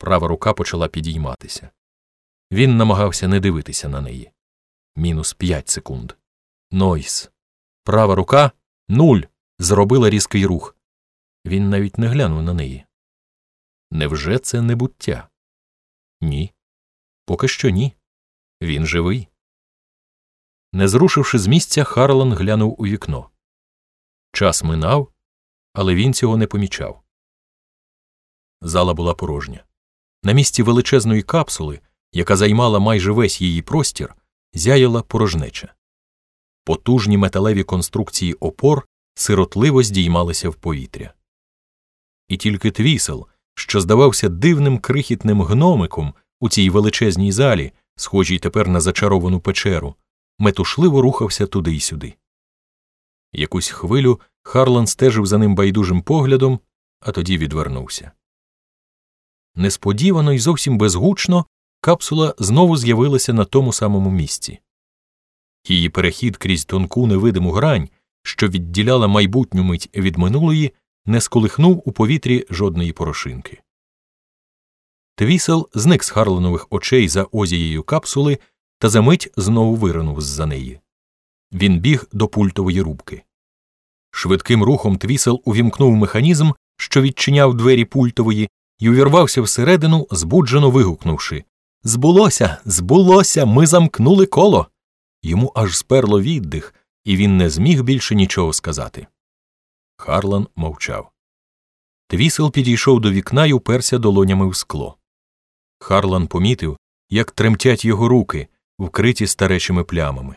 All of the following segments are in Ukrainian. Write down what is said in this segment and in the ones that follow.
Права рука почала підійматися. Він намагався не дивитися на неї. Мінус п'ять секунд. Нойс. Права рука нуль. Зробила різкий рух. Він навіть не глянув на неї. Невже це небуття? Ні. Поки що ні. Він живий. Не зрушивши з місця, Харлан глянув у вікно. Час минав, але він цього не помічав. Зала була порожня. На місці величезної капсули, яка займала майже весь її простір, зяяла порожнеча. Потужні металеві конструкції опор сиротливо здіймалися в повітря. І тільки твісел, що здавався дивним крихітним гномиком у цій величезній залі, схожій тепер на зачаровану печеру, метушливо рухався туди й сюди. Якусь хвилю Харлан стежив за ним байдужим поглядом, а тоді відвернувся. Несподівано і зовсім безгучно капсула знову з'явилася на тому самому місці. Її перехід крізь тонку невидиму грань, що відділяла майбутню мить від минулої, не сколихнув у повітрі жодної порошинки. Твісел зник з Харленових очей за озією капсули та за мить знову виринув з за неї. Він біг до пультової рубки. Швидким рухом твісел увімкнув механізм, що відчиняв двері пультової, і увірвався всередину, збуджено вигукнувши Збулося, збулося, ми замкнули коло. Йому аж сперло віддих, і він не зміг більше нічого сказати. Харлан мовчав. Твісел підійшов до вікна і уперся долонями в скло. Харлан помітив, як тремтять його руки, вкриті старечими плямами.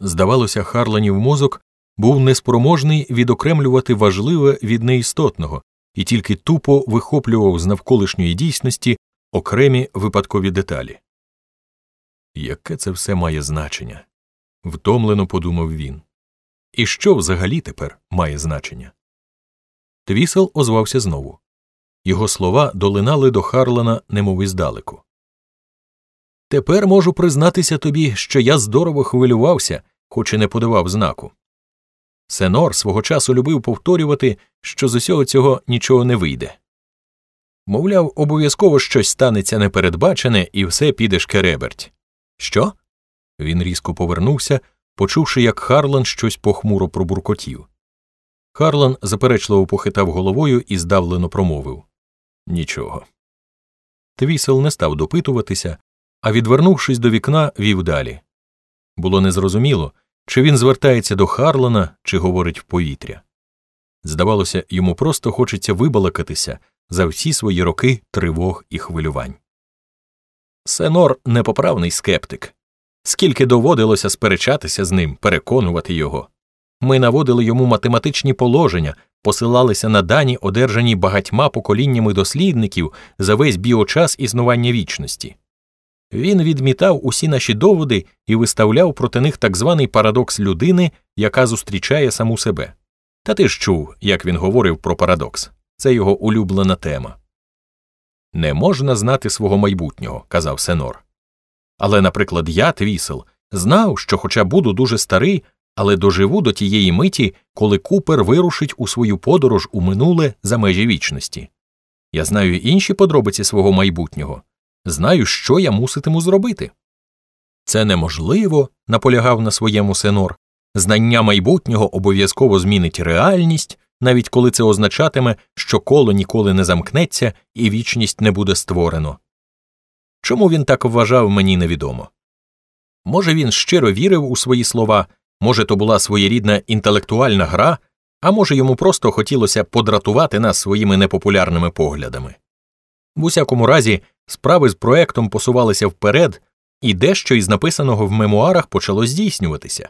Здавалося, Харланів мозок був неспроможний відокремлювати важливе від неістотного і тільки тупо вихоплював з навколишньої дійсності окремі випадкові деталі. Яке це все має значення? втомлено подумав він. І що взагалі тепер має значення? Твісел озвався знову. Його слова долинали до Харлана, немов іздалеку. Тепер можу признатися тобі, що я здорово хвилювався, хоч і не подавав знаку. Сенор свого часу любив повторювати, що з усього цього нічого не вийде. Мовляв, обов'язково щось станеться непередбачене, і все піде шкереберть. Що? Він різко повернувся, почувши, як Харлан щось похмуро пробуркотів. Харлан заперечливо похитав головою і здавлено промовив Нічого. Твісел не став допитуватися, а, відвернувшись до вікна, вів далі. Було незрозуміло, чи він звертається до Харлана, чи говорить в повітря. Здавалося, йому просто хочеться вибалакатися за всі свої роки тривог і хвилювань. Сенор непоправний скептик. Скільки доводилося сперечатися з ним, переконувати його. Ми наводили йому математичні положення, посилалися на дані, одержані багатьма поколіннями дослідників за весь біочас існування вічності. Він відмітав усі наші доводи і виставляв проти них так званий парадокс людини, яка зустрічає саму себе. Та ти ж чув, як він говорив про парадокс це його улюблена тема. Не можна знати свого майбутнього, казав Сенор. Але, наприклад, я, Твісел, знав, що, хоча буду дуже старий, але доживу до тієї миті, коли Купер вирушить у свою подорож у минуле за межі вічності. Я знаю інші подробиці свого майбутнього, знаю, що я муситиму зробити. Це неможливо, наполягав на своєму Сенор. Знання майбутнього обов'язково змінить реальність, навіть коли це означатиме, що коло ніколи не замкнеться і вічність не буде створено. Чому він так вважав, мені невідомо. Може, він щиро вірив у свої слова, може, то була своєрідна інтелектуальна гра, а може, йому просто хотілося подратувати нас своїми непопулярними поглядами. В усякому разі, справи з проектом посувалися вперед, і дещо із написаного в мемуарах почало здійснюватися.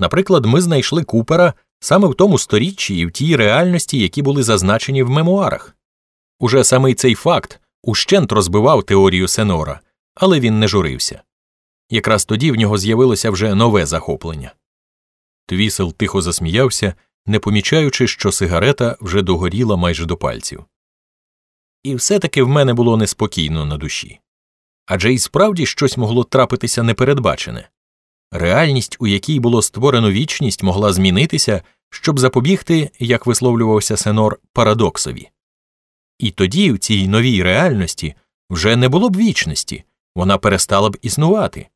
Наприклад, ми знайшли Купера саме в тому сторіччі і в тій реальності, які були зазначені в мемуарах. Уже самий цей факт ущент розбивав теорію Сенора, але він не журився. Якраз тоді в нього з'явилося вже нове захоплення. Твісел тихо засміявся, не помічаючи, що сигарета вже догоріла майже до пальців і все-таки в мене було неспокійно на душі. Адже і справді щось могло трапитися непередбачене. Реальність, у якій було створено вічність, могла змінитися, щоб запобігти, як висловлювався Сенор, парадоксові. І тоді, в цій новій реальності, вже не було б вічності, вона перестала б існувати.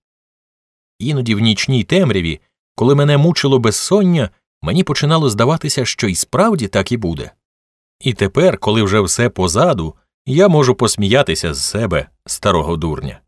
Іноді в нічній темряві, коли мене мучило безсоння, мені починало здаватися, що і справді так і буде. І тепер, коли вже все позаду, я можу посміятися з себе, старого дурня.